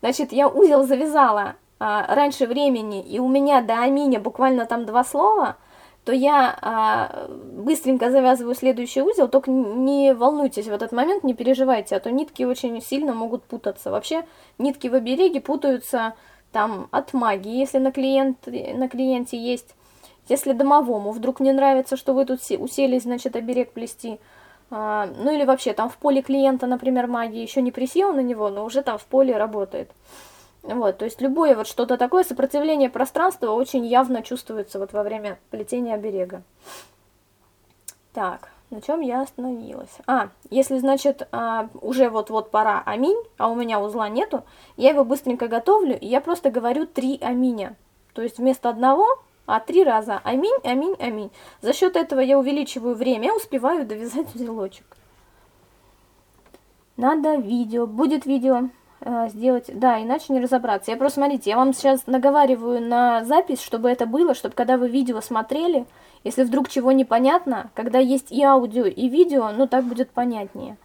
Speaker 1: значит, я узел завязала э, раньше времени, и у меня до аминя буквально там два слова – то я а, быстренько завязываю следующий узел, только не волнуйтесь в этот момент, не переживайте, а то нитки очень сильно могут путаться. Вообще нитки в обереге путаются там от магии, если на, клиент, на клиенте есть, если домовому вдруг не нравится, что вы тут уселись, значит, оберег плести, а, ну или вообще там в поле клиента, например, магии еще не присел на него, но уже там в поле работает. Вот, то есть любое вот что-то такое, сопротивление пространства очень явно чувствуется вот во время плетения оберега. Так, на чем я остановилась? А, если, значит, а, уже вот-вот пора аминь, а у меня узла нету, я его быстренько готовлю, и я просто говорю три аминя. То есть вместо одного, а три раза аминь, аминь, аминь. За счет этого я увеличиваю время, успеваю довязать узелочек. Надо видео, будет видео. Э, сделать, да, иначе не разобраться. Я просто, смотрите, я вам сейчас наговариваю на запись, чтобы это было, чтобы когда вы видео смотрели, если вдруг чего непонятно, когда есть и аудио, и видео, ну так будет понятнее.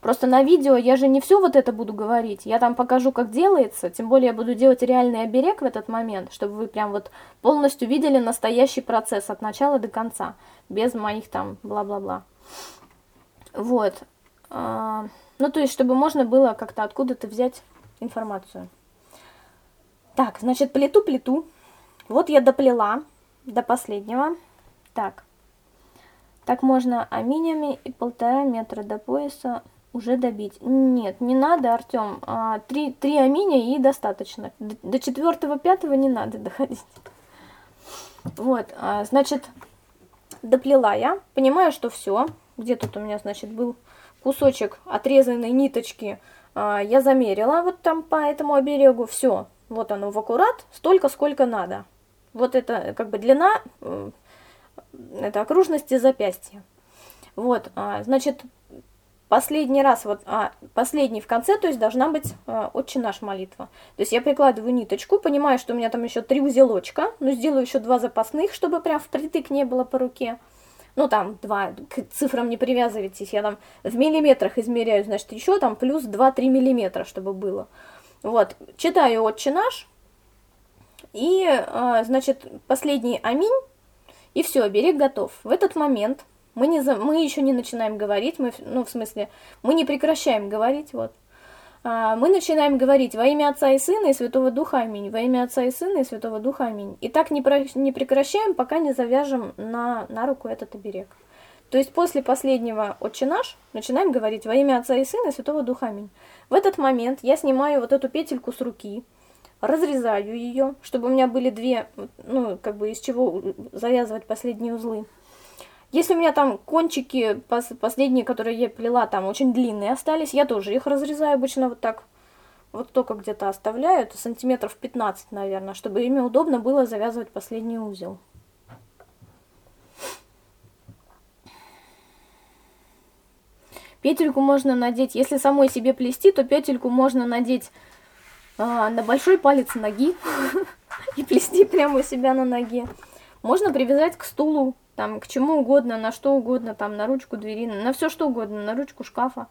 Speaker 1: Просто на видео я же не все вот это буду говорить, я там покажу, как делается, тем более я буду делать реальный оберег в этот момент, чтобы вы прям вот полностью видели настоящий процесс от начала до конца, без моих там бла-бла-бла. Вот. Ну, то есть, чтобы можно было как-то откуда-то взять информацию. Так, значит, плиту-плиту. Вот я доплела до последнего. Так. Так можно аминями и полтора метра до пояса уже добить. Нет, не надо, Артем. А, три, три аминя и достаточно. До, до четвертого, пятого не надо доходить. Вот, а, значит, доплела я. Понимаю, что все. Где тут у меня, значит, был кусочек отрезанной ниточки а, я замерила вот там по этому оберегу, все, вот оно в аккурат, столько, сколько надо. Вот это как бы длина, э, это окружности запястья. Вот, а, значит, последний раз, вот, а, последний в конце, то есть должна быть а, «Отче наш» молитва. То есть я прикладываю ниточку, понимаю, что у меня там еще три узелочка, но сделаю еще два запасных, чтобы прям впритык не было по руке ну там два, к цифрам не привязывайтесь, я там в миллиметрах измеряю, значит, еще там плюс 2-3 миллиметра, чтобы было. Вот, читаю «Отче наш», и, а, значит, последний «Аминь», и все, берег готов. В этот момент мы, не за... мы еще не начинаем говорить, мы, ну, в смысле, мы не прекращаем говорить, вот. А, мы начинаем говорить во имя Отца и Сына и Святого Духа Аминь, во имя Отца и Сына и Святого Духа Аминь. И так не, про, не прекращаем, пока не завяжем на, на руку этот оберег. То есть после последнего «Отче наш» начинаем говорить во имя Отца и Сына и Святого Духа Аминь. В этот момент я снимаю вот эту петельку с руки, разрезаю ее, чтобы у меня были две, ну, как бы из чего завязывать последние узлы. Если у меня там кончики пос последние, которые я плела, там очень длинные остались, я тоже их разрезаю обычно вот так. Вот только где-то оставляю, это сантиметров 15, наверное, чтобы ими удобно было завязывать последний узел. Петельку можно надеть, если самой себе плести, то петельку можно надеть а, на большой палец ноги и плести прямо у себя на ноге. Можно привязать к стулу, там, к чему угодно, на что угодно, там, на ручку двери, на все что угодно, на ручку шкафа.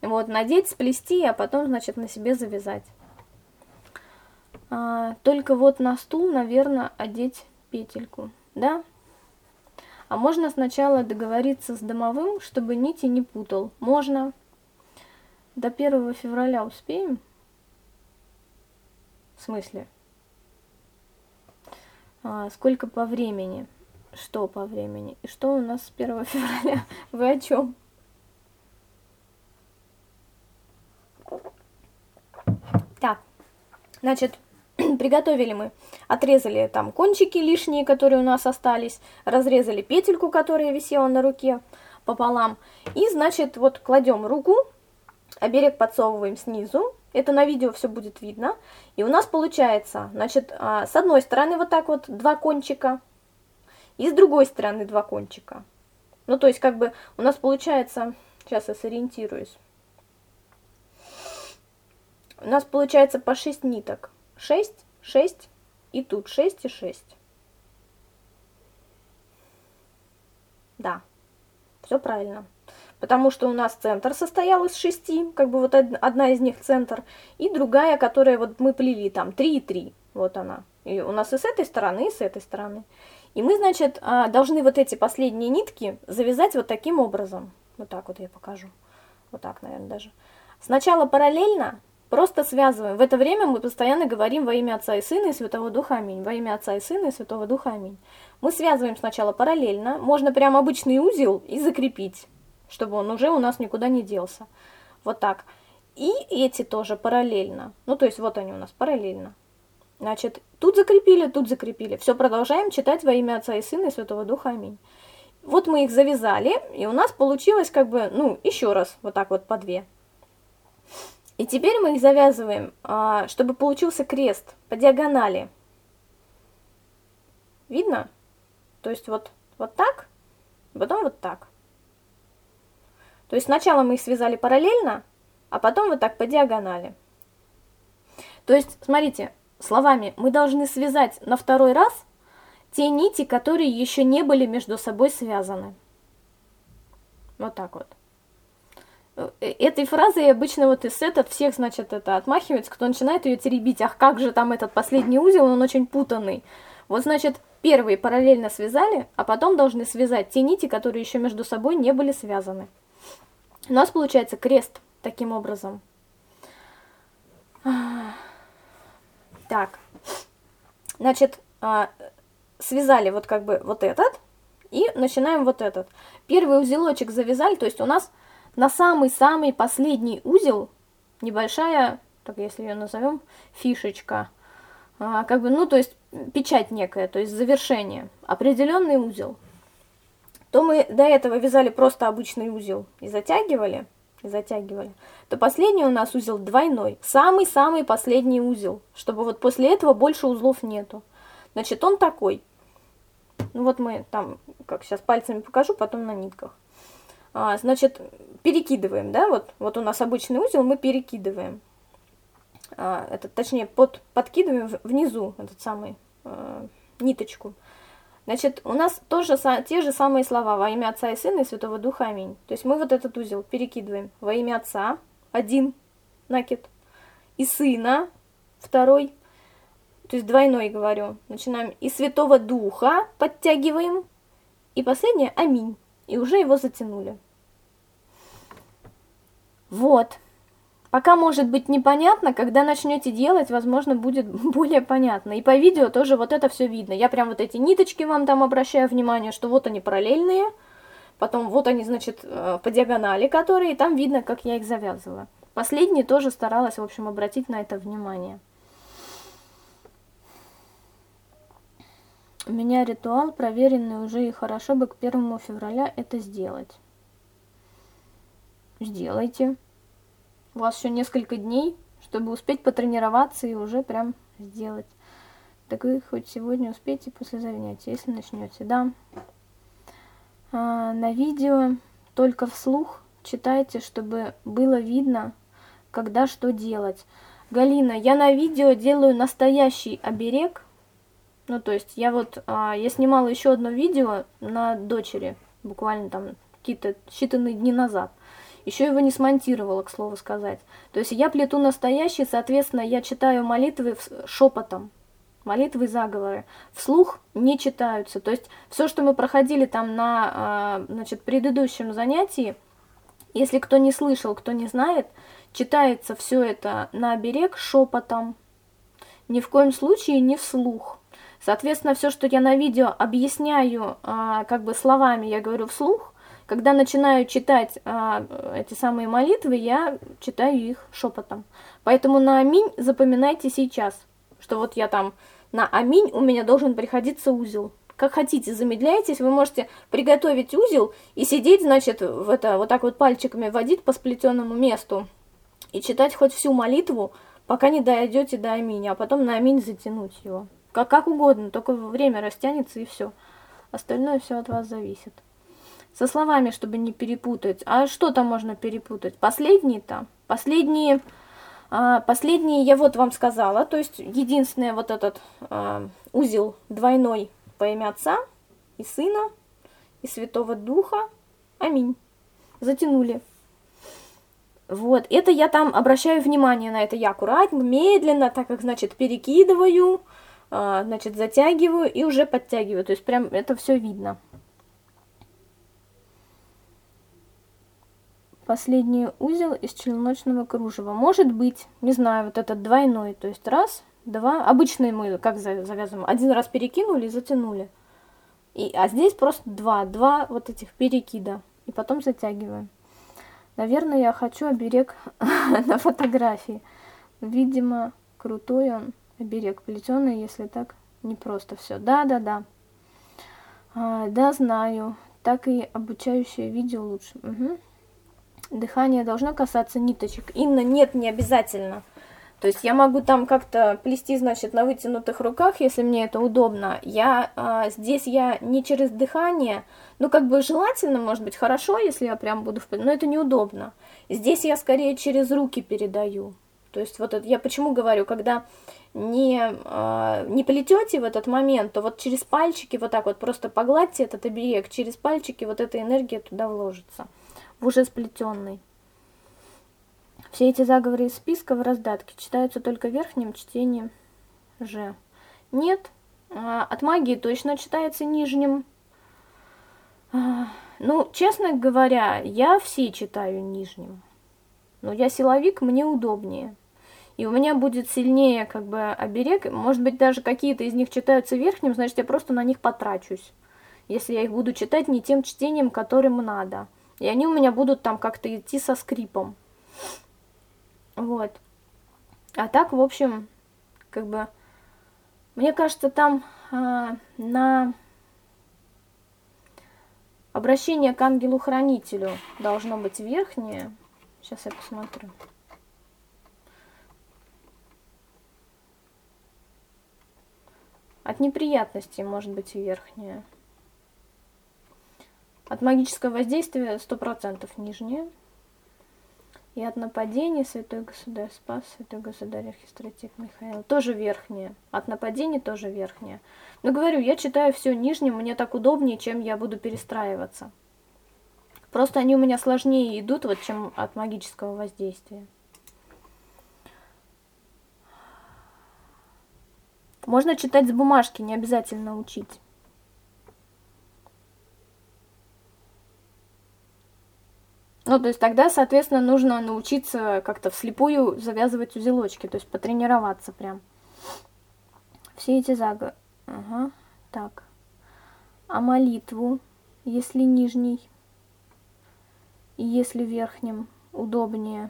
Speaker 1: Вот, надеть, сплести, а потом, значит, на себе завязать. А, только вот на стул, наверное, одеть петельку, да? А можно сначала договориться с домовым, чтобы нити не путал. Можно. До 1 февраля успеем? В смысле? А, сколько по времени? Что по времени? И что у нас с 1 февраля? Вы о чем? Так, значит, приготовили мы, отрезали там кончики лишние, которые у нас остались, разрезали петельку, которая висела на руке пополам, и, значит, вот кладем руку, оберег подсовываем снизу, это на видео все будет видно, и у нас получается, значит, а, с одной стороны вот так вот два кончика, и с другой стороны два кончика. Ну, то есть, как бы, у нас получается, сейчас я сориентируюсь, у нас получается по 6 ниток. 6, 6 и тут 6 и 6. Да, все правильно. Потому что у нас центр состоял из шести, как бы вот одна из них центр, и другая, которая вот мы плели там 3 и 3, вот она. И у нас и с этой стороны, и с этой стороны. И мы, значит, а, должны вот эти последние нитки завязать вот таким образом. Вот так вот я покажу. Вот так, наверное, даже. Сначала параллельно, Просто связываем. В это время мы постоянно говорим во имя Отца и Сына и Святого Духа Аминь. Во имя Отца и Сына и Святого Духа Аминь. Мы связываем сначала параллельно. Можно прям обычный узел и закрепить, чтобы он уже у нас никуда не делся. Вот так. И эти тоже параллельно. Ну, то есть вот они у нас параллельно. Значит, тут закрепили, тут закрепили. Все, продолжаем читать во имя Отца и Сына и Святого Духа. Аминь. Вот мы их завязали, и у нас получилось как бы, ну, еще раз, вот так вот по две. И теперь мы их завязываем, а, чтобы получился крест по диагонали. Видно? То есть вот, вот так, потом вот так. То есть сначала мы их связали параллельно, а потом вот так по диагонали. То есть, смотрите, словами, мы должны связать на второй раз те нити, которые еще не были между собой связаны. Вот так вот. Э, этой фразой обычно вот из сет от всех, значит, это отмахивается, кто начинает ее теребить. Ах, как же там этот последний узел, он очень путанный. Вот, значит, первые параллельно связали, а потом должны связать те нити, которые еще между собой не были связаны. У нас получается крест таким образом. Так, значит, а, связали вот как бы вот этот и начинаем вот этот. Первый узелочек завязали, то есть у нас на самый-самый последний узел небольшая, так если ее назовем, фишечка. А, как бы, ну, то есть печать некая, то есть завершение, определенный узел. То мы до этого вязали просто обычный узел и затягивали, затягивали, то последний у нас узел двойной, самый-самый последний узел, чтобы вот после этого больше узлов нету. Значит, он такой. Ну вот мы там, как сейчас пальцами покажу, потом на нитках. А, значит, перекидываем, да, вот, вот у нас обычный узел, мы перекидываем. А, это, точнее, под, подкидываем внизу этот самый а, ниточку. Значит, у нас тоже те же самые слова во имя Отца и Сына и Святого Духа. Аминь. То есть мы вот этот узел перекидываем во имя Отца, один накид, и Сына, второй, то есть двойной говорю. Начинаем и Святого Духа подтягиваем, и последнее Аминь. И уже его затянули. Вот. Пока может быть непонятно, когда начнете делать, возможно, будет более понятно. И по видео тоже вот это все видно. Я прям вот эти ниточки вам там обращаю внимание, что вот они параллельные, потом вот они, значит, э, по диагонали которые, и там видно, как я их завязывала. Последние тоже старалась, в общем, обратить на это внимание. У меня ритуал проверенный уже и хорошо бы к первому февраля это сделать. Сделайте. У вас еще несколько дней, чтобы успеть потренироваться и уже прям сделать. Так вы хоть сегодня успеете после занятия, если начнете, да. А, на видео только вслух читайте, чтобы было видно, когда что делать. Галина, я на видео делаю настоящий оберег. Ну, то есть я вот, а, я снимала еще одно видео на дочери, буквально там какие-то считанные дни назад. Еще его не смонтировала, к слову сказать. То есть я плету настоящий, соответственно, я читаю молитвы шепотом. Молитвы и заговоры. Вслух не читаются. То есть все, что мы проходили там на а, значит, предыдущем занятии, если кто не слышал, кто не знает, читается все это на оберег шепотом. Ни в коем случае не вслух. Соответственно, все, что я на видео объясняю а, как бы словами, я говорю вслух, когда начинаю читать а, эти самые молитвы, я читаю их шепотом. Поэтому на аминь запоминайте сейчас, что вот я там на аминь у меня должен приходиться узел. Как хотите, замедляйтесь, вы можете приготовить узел и сидеть, значит, в это, вот так вот пальчиками водить по сплетенному месту и читать хоть всю молитву, пока не дойдете до аминь, а потом на аминь затянуть его. Как, как угодно, только время растянется и все. Остальное все от вас зависит. Со словами, чтобы не перепутать. А что там можно перепутать? Последние-то? Последние, а, последние я вот вам сказала. То есть единственный вот этот а, узел двойной по имя Отца и Сына и Святого Духа. Аминь. Затянули. Вот, это я там обращаю внимание на это. Я аккуратно, медленно, так как, значит, перекидываю, а, значит, затягиваю и уже подтягиваю. То есть прям это все видно. Последний узел из членочного кружева. Может быть, не знаю, вот этот двойной, то есть раз, два, обычный мы как завязываем, один раз перекинули и затянули. И, а здесь просто два, два вот этих перекида, и потом затягиваем. Наверное, я хочу оберег на фотографии. Видимо, крутой он оберег, плетеный, если так не просто все. Да, да, да. А, да, знаю. Так и обучающее видео лучше. Угу. Дыхание должно касаться ниточек. Инна, нет, не обязательно. То есть я могу там как-то плести, значит, на вытянутых руках, если мне это удобно. Я а, здесь я не через дыхание, ну как бы желательно, может быть, хорошо, если я прям буду, в... но это неудобно. Здесь я скорее через руки передаю. То есть вот это, я почему говорю, когда не, а, не плетете в этот момент, то вот через пальчики вот так вот просто погладьте этот оберег, через пальчики вот эта энергия туда вложится в уже сплетенный. Все эти заговоры из списка в раздатке читаются только верхним чтением Ж. Нет, а, от магии точно читается нижним. А, ну, честно говоря, я все читаю нижним. Но я силовик, мне удобнее. И у меня будет сильнее как бы оберег. Может быть, даже какие-то из них читаются верхним, значит, я просто на них потрачусь. Если я их буду читать не тем чтением, которым надо. И они у меня будут там как-то идти со скрипом. Вот. А так, в общем, как бы, мне кажется, там а, на обращение к ангелу-хранителю должно быть верхнее. Сейчас я посмотрю. От неприятностей может быть верхнее. От магического воздействия 100% нижнее. И от нападения Святой Государь Спас, Святой Государь Архистратик Михаил. Тоже верхнее. От нападения тоже верхнее. Но говорю, я читаю все нижним, мне так удобнее, чем я буду перестраиваться. Просто они у меня сложнее идут, вот, чем от магического воздействия. Можно читать с бумажки, не обязательно учить. Ну, то есть тогда, соответственно, нужно научиться как-то вслепую завязывать узелочки, то есть потренироваться прям. Все эти заговоры. Ага, так. А молитву, если нижний и если верхним удобнее.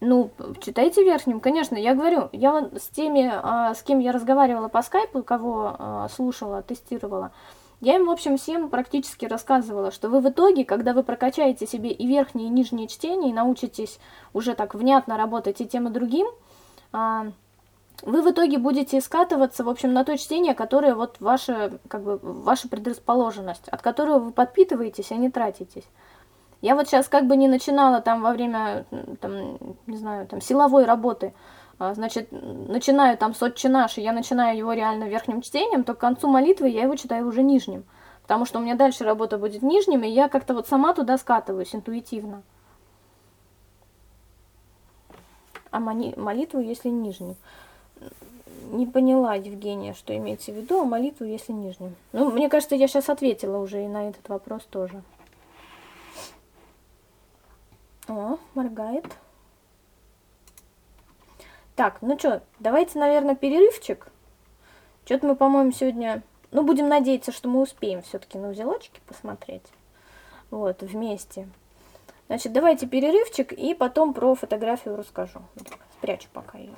Speaker 1: Ну, читайте верхним, конечно. Я говорю, я с теми, а, с кем я разговаривала по скайпу, кого а, слушала, тестировала, я им, в общем, всем практически рассказывала, что вы в итоге, когда вы прокачаете себе и верхние, и нижние чтения, и научитесь уже так внятно работать и тем, и другим, а, вы в итоге будете скатываться, в общем, на то чтение, которое вот ваша, как бы, ваша предрасположенность, от которого вы подпитываетесь, а не тратитесь. Я вот сейчас как бы не начинала там во время, там, не знаю, там, силовой работы, значит, начинаю там с отче наш, и я начинаю его реально верхним чтением, то к концу молитвы я его читаю уже нижним. Потому что у меня дальше работа будет нижним, и я как-то вот сама туда скатываюсь интуитивно. А молитву, если нижним. Не поняла, Евгения, что имеется в виду, а молитву, если нижним. Ну, мне кажется, я сейчас ответила уже и на этот вопрос тоже. О, моргает. Так, ну что, давайте, наверное, перерывчик. Что-то мы, по-моему, сегодня... Ну, будем надеяться, что мы успеем все-таки на узелочки посмотреть. Вот, вместе. Значит, давайте перерывчик, и потом про фотографию расскажу. Спрячу пока ее.